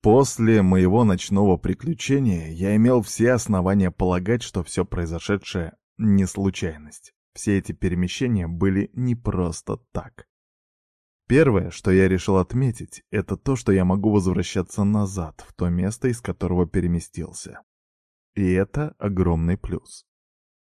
После моего ночного приключения я имел все основания полагать, что все произошедшее — не случайность. Все эти перемещения были не просто так. Первое, что я решил отметить, это то, что я могу возвращаться назад, в то место, из которого переместился. И это огромный плюс.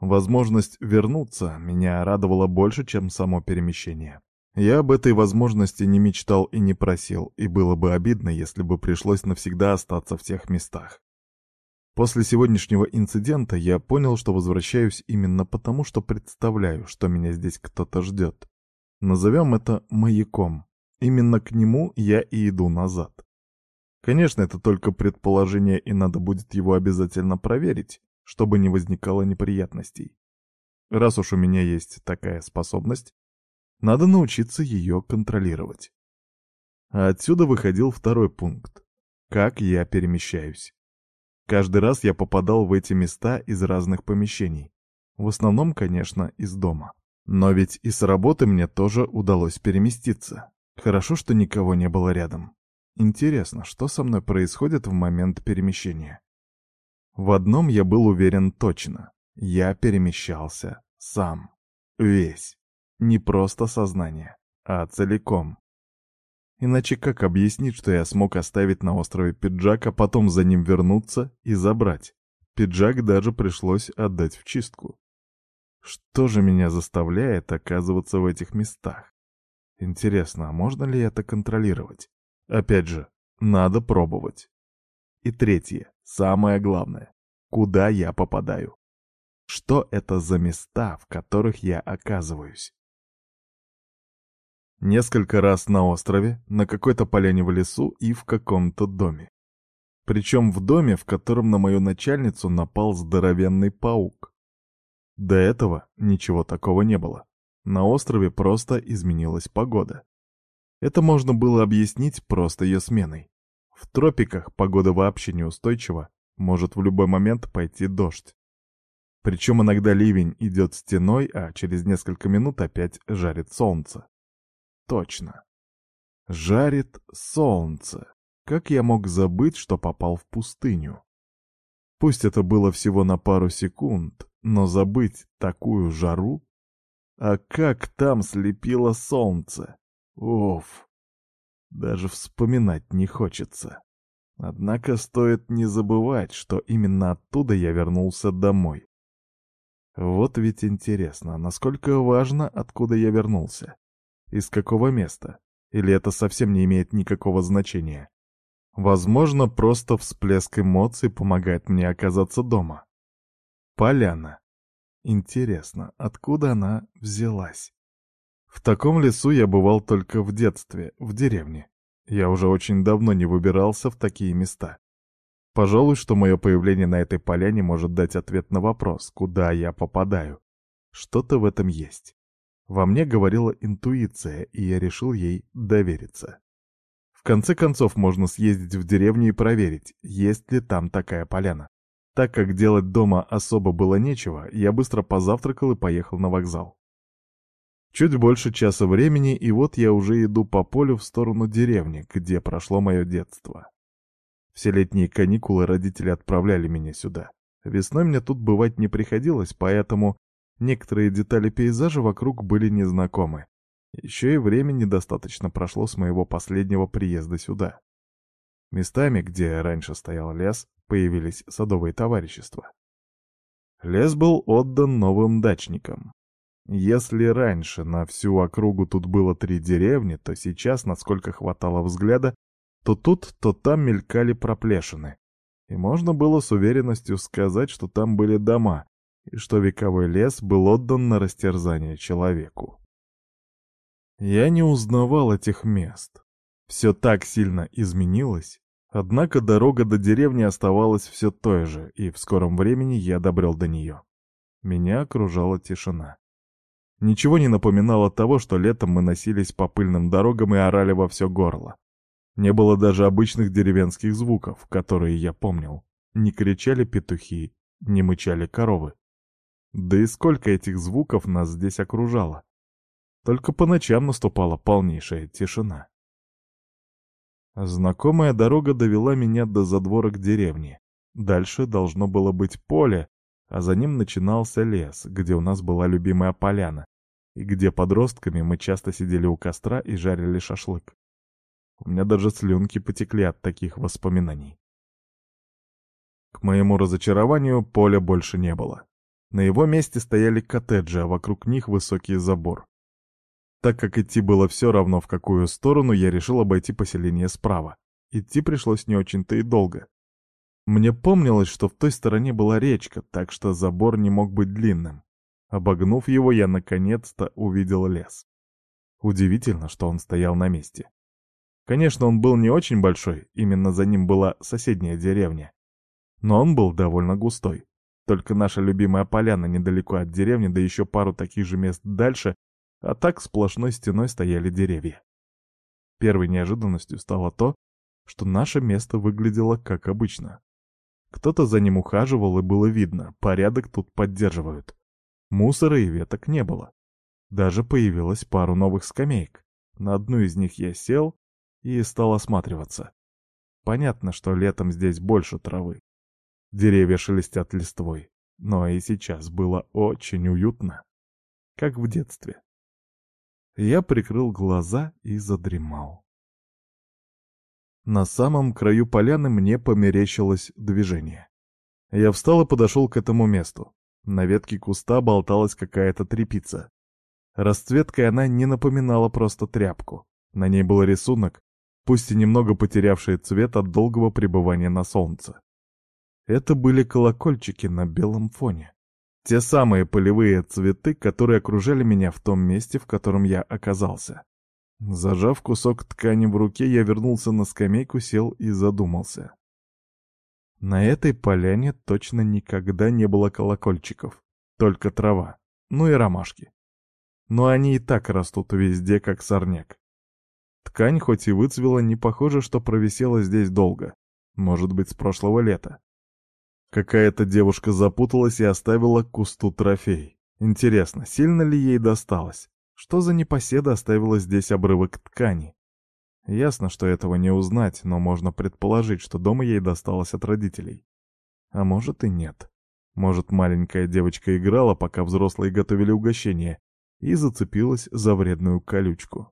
Возможность вернуться меня радовала больше, чем само перемещение. Я об этой возможности не мечтал и не просил, и было бы обидно, если бы пришлось навсегда остаться в тех местах. После сегодняшнего инцидента я понял, что возвращаюсь именно потому, что представляю, что меня здесь кто-то ждет. Назовем это маяком. Именно к нему я и иду назад. Конечно, это только предположение, и надо будет его обязательно проверить, чтобы не возникало неприятностей. Раз уж у меня есть такая способность, надо научиться ее контролировать. А отсюда выходил второй пункт. Как я перемещаюсь. Каждый раз я попадал в эти места из разных помещений. В основном, конечно, из дома. Но ведь и с работы мне тоже удалось переместиться. Хорошо, что никого не было рядом. Интересно, что со мной происходит в момент перемещения? В одном я был уверен точно. Я перемещался сам. Весь. Не просто сознание, а целиком. Иначе как объяснить, что я смог оставить на острове пиджак, а потом за ним вернуться и забрать? Пиджак даже пришлось отдать в чистку. Что же меня заставляет оказываться в этих местах? Интересно, а можно ли это контролировать? Опять же, надо пробовать. И третье, самое главное. Куда я попадаю? Что это за места, в которых я оказываюсь? Несколько раз на острове, на какой-то поляне в лесу и в каком-то доме. Причем в доме, в котором на мою начальницу напал здоровенный паук. До этого ничего такого не было. На острове просто изменилась погода. Это можно было объяснить просто ее сменой. В тропиках погода вообще неустойчива, может в любой момент пойти дождь. Причем иногда ливень идет стеной, а через несколько минут опять жарит солнце. Точно. Жарит солнце. Как я мог забыть, что попал в пустыню? Пусть это было всего на пару секунд, но забыть такую жару? А как там слепило солнце? Уф. Даже вспоминать не хочется. Однако стоит не забывать, что именно оттуда я вернулся домой. Вот ведь интересно, насколько важно, откуда я вернулся. Из какого места? Или это совсем не имеет никакого значения? Возможно, просто всплеск эмоций помогает мне оказаться дома. Поляна. Интересно, откуда она взялась? В таком лесу я бывал только в детстве, в деревне. Я уже очень давно не выбирался в такие места. Пожалуй, что мое появление на этой поляне может дать ответ на вопрос, куда я попадаю. Что-то в этом есть. Во мне говорила интуиция, и я решил ей довериться. В конце концов, можно съездить в деревню и проверить, есть ли там такая поляна. Так как делать дома особо было нечего, я быстро позавтракал и поехал на вокзал. Чуть больше часа времени, и вот я уже иду по полю в сторону деревни, где прошло мое детство. Все летние каникулы родители отправляли меня сюда. Весной мне тут бывать не приходилось, поэтому Некоторые детали пейзажа вокруг были незнакомы. Еще и времени достаточно прошло с моего последнего приезда сюда. Местами, где раньше стоял лес, появились садовые товарищества. Лес был отдан новым дачникам. Если раньше на всю округу тут было три деревни, то сейчас, насколько хватало взгляда, то тут, то там мелькали проплешины. И можно было с уверенностью сказать, что там были дома, и что вековой лес был отдан на растерзание человеку. Я не узнавал этих мест. Все так сильно изменилось, однако дорога до деревни оставалась все той же, и в скором времени я добрел до нее. Меня окружала тишина. Ничего не напоминало того, что летом мы носились по пыльным дорогам и орали во все горло. Не было даже обычных деревенских звуков, которые я помнил. Не кричали петухи, не мычали коровы. Да и сколько этих звуков нас здесь окружало. Только по ночам наступала полнейшая тишина. Знакомая дорога довела меня до задворок деревни. Дальше должно было быть поле, а за ним начинался лес, где у нас была любимая поляна, и где подростками мы часто сидели у костра и жарили шашлык. У меня даже слюнки потекли от таких воспоминаний. К моему разочарованию поля больше не было. На его месте стояли коттеджи, а вокруг них высокий забор. Так как идти было все равно в какую сторону, я решил обойти поселение справа. Идти пришлось не очень-то и долго. Мне помнилось, что в той стороне была речка, так что забор не мог быть длинным. Обогнув его, я наконец-то увидел лес. Удивительно, что он стоял на месте. Конечно, он был не очень большой, именно за ним была соседняя деревня. Но он был довольно густой. Только наша любимая поляна недалеко от деревни, да еще пару таких же мест дальше, а так сплошной стеной стояли деревья. Первой неожиданностью стало то, что наше место выглядело как обычно. Кто-то за ним ухаживал, и было видно, порядок тут поддерживают. Мусора и веток не было. Даже появилась пару новых скамеек. На одну из них я сел и стал осматриваться. Понятно, что летом здесь больше травы. Деревья шелестят листвой. Но и сейчас было очень уютно. Как в детстве. Я прикрыл глаза и задремал. На самом краю поляны мне померещилось движение. Я встал и подошел к этому месту. На ветке куста болталась какая-то трепица. Расцветкой она не напоминала просто тряпку. На ней был рисунок, пусть и немного потерявший цвет от долгого пребывания на солнце. Это были колокольчики на белом фоне. Те самые полевые цветы, которые окружали меня в том месте, в котором я оказался. Зажав кусок ткани в руке, я вернулся на скамейку, сел и задумался. На этой поляне точно никогда не было колокольчиков, только трава, ну и ромашки. Но они и так растут везде, как сорняк. Ткань хоть и выцвела, не похоже, что провисела здесь долго, может быть, с прошлого лета. Какая-то девушка запуталась и оставила кусту трофей. Интересно, сильно ли ей досталось? Что за непоседа оставила здесь обрывок ткани? Ясно, что этого не узнать, но можно предположить, что дома ей досталось от родителей. А может и нет. Может, маленькая девочка играла, пока взрослые готовили угощение, и зацепилась за вредную колючку.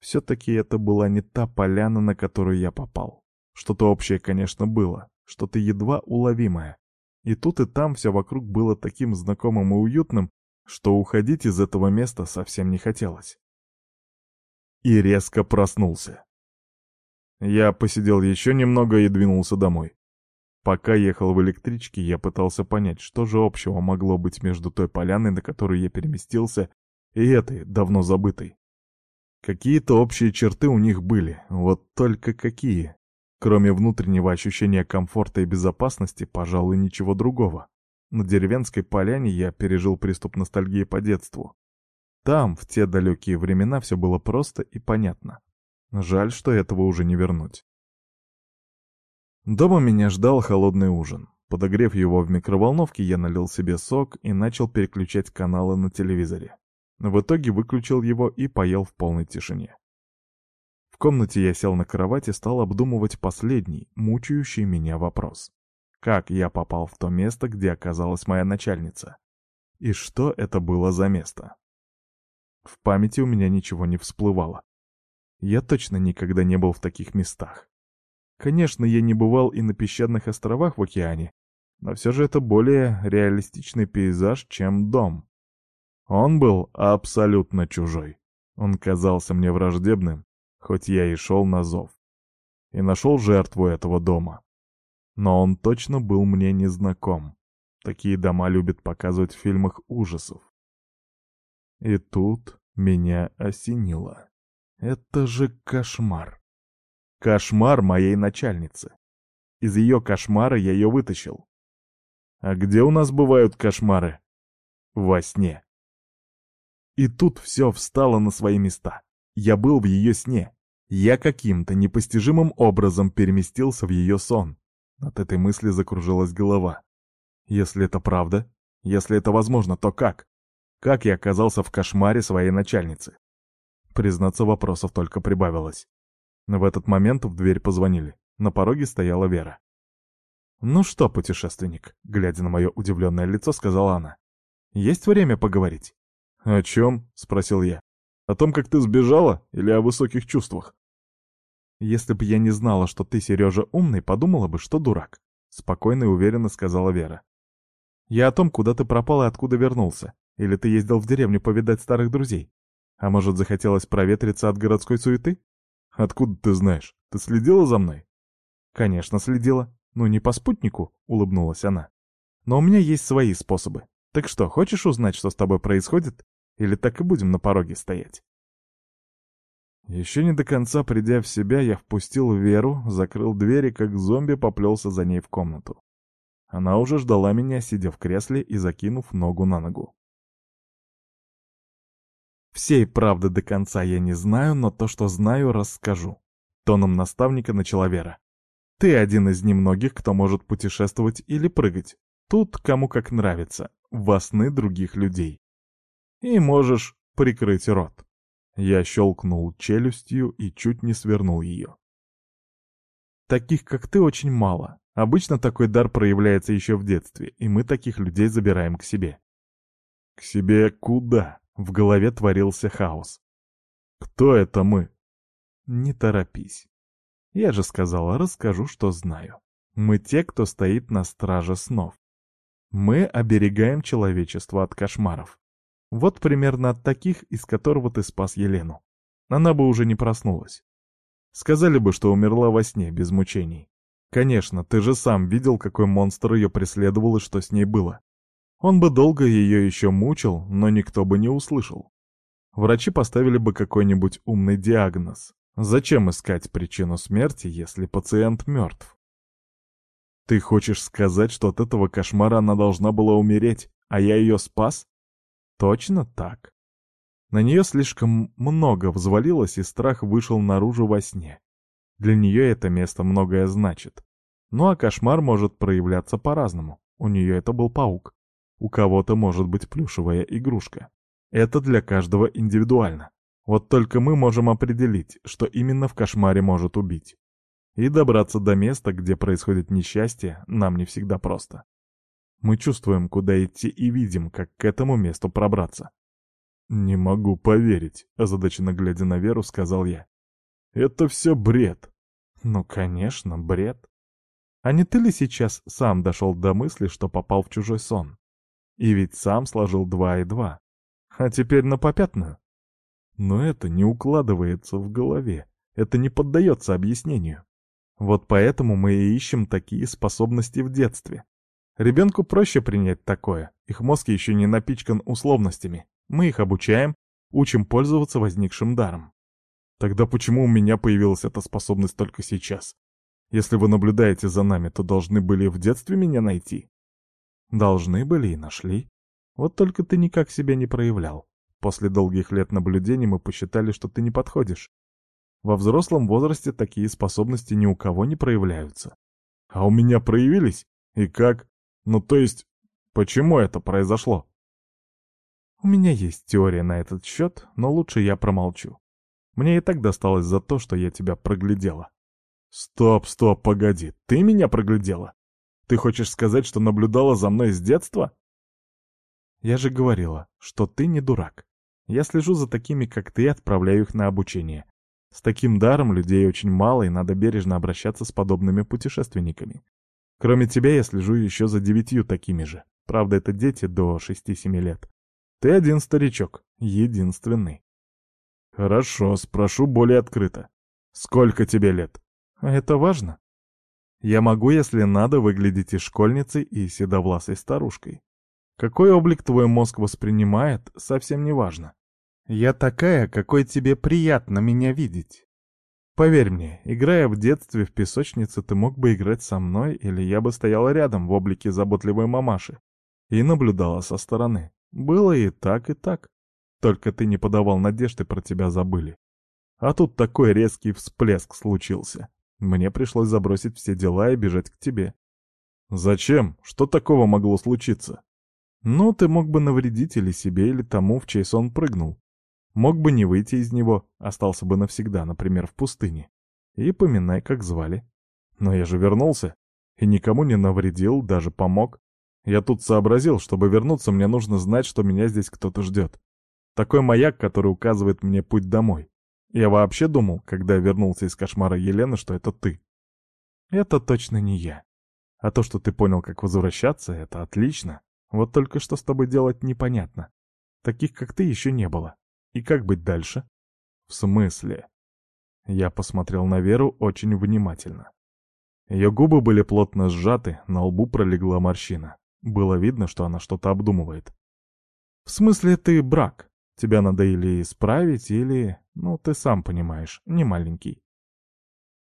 Все-таки это была не та поляна, на которую я попал. Что-то общее, конечно, было, что-то едва уловимое. И тут и там все вокруг было таким знакомым и уютным, что уходить из этого места совсем не хотелось. И резко проснулся. Я посидел еще немного и двинулся домой. Пока ехал в электричке, я пытался понять, что же общего могло быть между той поляной, на которую я переместился, и этой, давно забытой. Какие-то общие черты у них были, вот только какие. Кроме внутреннего ощущения комфорта и безопасности, пожалуй, ничего другого. На деревенской поляне я пережил приступ ностальгии по детству. Там, в те далекие времена, все было просто и понятно. Жаль, что этого уже не вернуть. Дома меня ждал холодный ужин. Подогрев его в микроволновке, я налил себе сок и начал переключать каналы на телевизоре. В итоге выключил его и поел в полной тишине. В комнате я сел на кровать и стал обдумывать последний, мучающий меня вопрос. Как я попал в то место, где оказалась моя начальница? И что это было за место? В памяти у меня ничего не всплывало. Я точно никогда не был в таких местах. Конечно, я не бывал и на песчаных островах в океане, но все же это более реалистичный пейзаж, чем дом. Он был абсолютно чужой. Он казался мне враждебным, хоть я и шел на зов. И нашел жертву этого дома но он точно был мне незнаком. Такие дома любят показывать в фильмах ужасов. И тут меня осенило. Это же кошмар. Кошмар моей начальницы. Из ее кошмара я ее вытащил. А где у нас бывают кошмары? Во сне. И тут все встало на свои места. Я был в ее сне. Я каким-то непостижимым образом переместился в ее сон. От этой мысли закружилась голова. Если это правда, если это возможно, то как? Как я оказался в кошмаре своей начальницы? Признаться, вопросов только прибавилось. В этот момент в дверь позвонили. На пороге стояла Вера. «Ну что, путешественник?» — глядя на мое удивленное лицо, сказала она. «Есть время поговорить?» «О чем?» — спросил я. «О том, как ты сбежала, или о высоких чувствах?» «Если бы я не знала, что ты, Сережа, умный, подумала бы, что дурак», — спокойно и уверенно сказала Вера. «Я о том, куда ты пропал и откуда вернулся. Или ты ездил в деревню повидать старых друзей? А может, захотелось проветриться от городской суеты?» «Откуда ты знаешь? Ты следила за мной?» «Конечно, следила. Ну, не по спутнику», — улыбнулась она. «Но у меня есть свои способы. Так что, хочешь узнать, что с тобой происходит? Или так и будем на пороге стоять?» Еще не до конца придя в себя, я впустил Веру, закрыл дверь и как зомби поплелся за ней в комнату. Она уже ждала меня, сидя в кресле и закинув ногу на ногу. Всей правды до конца я не знаю, но то, что знаю, расскажу. Тоном наставника начала Вера. Ты один из немногих, кто может путешествовать или прыгать. Тут кому как нравится, во сны других людей. И можешь прикрыть рот. Я щелкнул челюстью и чуть не свернул ее. Таких, как ты, очень мало. Обычно такой дар проявляется еще в детстве, и мы таких людей забираем к себе. К себе куда? В голове творился хаос. Кто это мы? Не торопись. Я же сказала, расскажу, что знаю. Мы те, кто стоит на страже снов. Мы оберегаем человечество от кошмаров. Вот примерно от таких, из которого ты спас Елену. Она бы уже не проснулась. Сказали бы, что умерла во сне, без мучений. Конечно, ты же сам видел, какой монстр ее преследовал и что с ней было. Он бы долго ее еще мучил, но никто бы не услышал. Врачи поставили бы какой-нибудь умный диагноз. Зачем искать причину смерти, если пациент мертв? Ты хочешь сказать, что от этого кошмара она должна была умереть, а я ее спас? Точно так. На нее слишком много взвалилось, и страх вышел наружу во сне. Для нее это место многое значит. Ну а кошмар может проявляться по-разному. У нее это был паук. У кого-то может быть плюшевая игрушка. Это для каждого индивидуально. Вот только мы можем определить, что именно в кошмаре может убить. И добраться до места, где происходит несчастье, нам не всегда просто. Мы чувствуем, куда идти и видим, как к этому месту пробраться. «Не могу поверить», — озадаченно глядя на Веру, сказал я. «Это все бред». «Ну, конечно, бред. А не ты ли сейчас сам дошел до мысли, что попал в чужой сон? И ведь сам сложил два и два. А теперь на попятную?» Но это не укладывается в голове, это не поддается объяснению. Вот поэтому мы и ищем такие способности в детстве. Ребенку проще принять такое, их мозг еще не напичкан условностями. Мы их обучаем, учим пользоваться возникшим даром. Тогда почему у меня появилась эта способность только сейчас? Если вы наблюдаете за нами, то должны были в детстве меня найти. Должны были и нашли. Вот только ты никак себя не проявлял. После долгих лет наблюдений мы посчитали, что ты не подходишь. Во взрослом возрасте такие способности ни у кого не проявляются. А у меня проявились? И как? Ну то есть, почему это произошло? У меня есть теория на этот счет, но лучше я промолчу. Мне и так досталось за то, что я тебя проглядела. Стоп, стоп, погоди, ты меня проглядела? Ты хочешь сказать, что наблюдала за мной с детства? Я же говорила, что ты не дурак. Я слежу за такими, как ты, и отправляю их на обучение. С таким даром людей очень мало, и надо бережно обращаться с подобными путешественниками. Кроме тебя я слежу еще за девятью такими же. Правда, это дети до шести-семи лет. Ты один старичок, единственный. Хорошо, спрошу более открыто. Сколько тебе лет? А это важно. Я могу, если надо, выглядеть и школьницей, и седовласой старушкой. Какой облик твой мозг воспринимает, совсем не важно. Я такая, какой тебе приятно меня видеть. Поверь мне, играя в детстве в песочнице, ты мог бы играть со мной, или я бы стояла рядом в облике заботливой мамаши и наблюдала со стороны. Было и так, и так. Только ты не подавал надежды, про тебя забыли. А тут такой резкий всплеск случился. Мне пришлось забросить все дела и бежать к тебе. Зачем? Что такого могло случиться? Ну, ты мог бы навредить или себе, или тому, в чей сон прыгнул. Мог бы не выйти из него, остался бы навсегда, например, в пустыне. И поминай, как звали. Но я же вернулся. И никому не навредил, даже помог. Я тут сообразил, чтобы вернуться, мне нужно знать, что меня здесь кто-то ждет. Такой маяк, который указывает мне путь домой. Я вообще думал, когда вернулся из кошмара Елены, что это ты. Это точно не я. А то, что ты понял, как возвращаться, это отлично. Вот только что с тобой делать непонятно. Таких, как ты, еще не было. И как быть дальше? В смысле? Я посмотрел на Веру очень внимательно. Ее губы были плотно сжаты, на лбу пролегла морщина. Было видно, что она что-то обдумывает. «В смысле ты брак? Тебя надо или исправить, или... Ну, ты сам понимаешь, не маленький».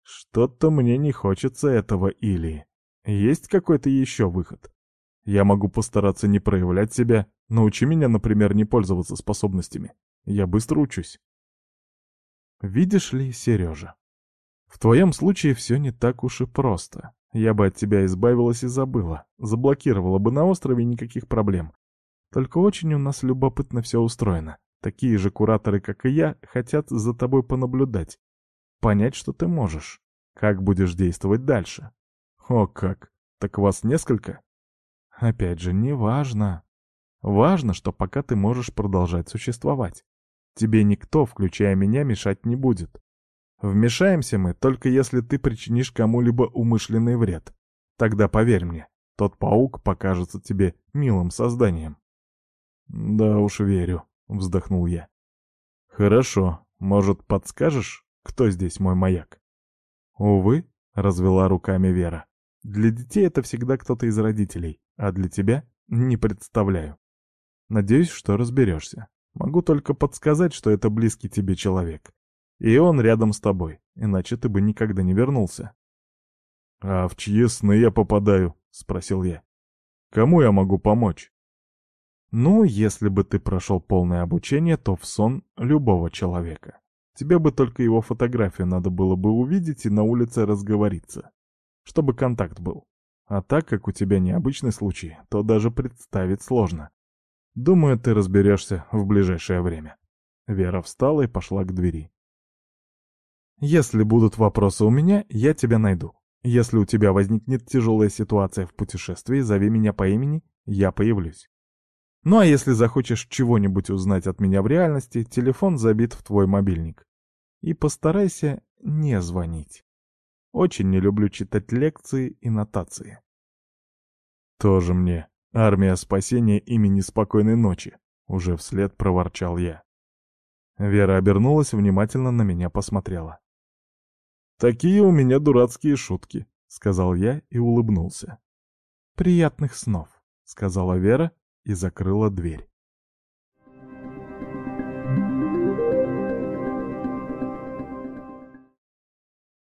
«Что-то мне не хочется этого или... Есть какой-то еще выход? Я могу постараться не проявлять себя. Научи меня, например, не пользоваться способностями. Я быстро учусь». «Видишь ли, Сережа, в твоем случае все не так уж и просто. Я бы от тебя избавилась и забыла. Заблокировала бы на острове никаких проблем. Только очень у нас любопытно все устроено. Такие же кураторы, как и я, хотят за тобой понаблюдать. Понять, что ты можешь. Как будешь действовать дальше. О как! Так вас несколько? Опять же, не важно. Важно, что пока ты можешь продолжать существовать. Тебе никто, включая меня, мешать не будет. Вмешаемся мы, только если ты причинишь кому-либо умышленный вред. Тогда поверь мне, тот паук покажется тебе милым созданием. Да уж верю, вздохнул я. Хорошо, может, подскажешь, кто здесь мой маяк? Увы, развела руками Вера. Для детей это всегда кто-то из родителей, а для тебя не представляю. Надеюсь, что разберешься. Могу только подсказать, что это близкий тебе человек. И он рядом с тобой, иначе ты бы никогда не вернулся. «А в чьи сны я попадаю?» — спросил я. «Кому я могу помочь?» «Ну, если бы ты прошел полное обучение, то в сон любого человека. Тебе бы только его фотографию надо было бы увидеть и на улице разговориться, чтобы контакт был. А так как у тебя необычный случай, то даже представить сложно. Думаю, ты разберешься в ближайшее время». Вера встала и пошла к двери. Если будут вопросы у меня, я тебя найду. Если у тебя возникнет тяжелая ситуация в путешествии, зови меня по имени, я появлюсь. Ну а если захочешь чего-нибудь узнать от меня в реальности, телефон забит в твой мобильник. И постарайся не звонить. Очень не люблю читать лекции и нотации. Тоже мне. Армия спасения имени спокойной ночи. Уже вслед проворчал я. Вера обернулась, внимательно на меня посмотрела. «Такие у меня дурацкие шутки», — сказал я и улыбнулся. «Приятных снов», — сказала Вера и закрыла дверь.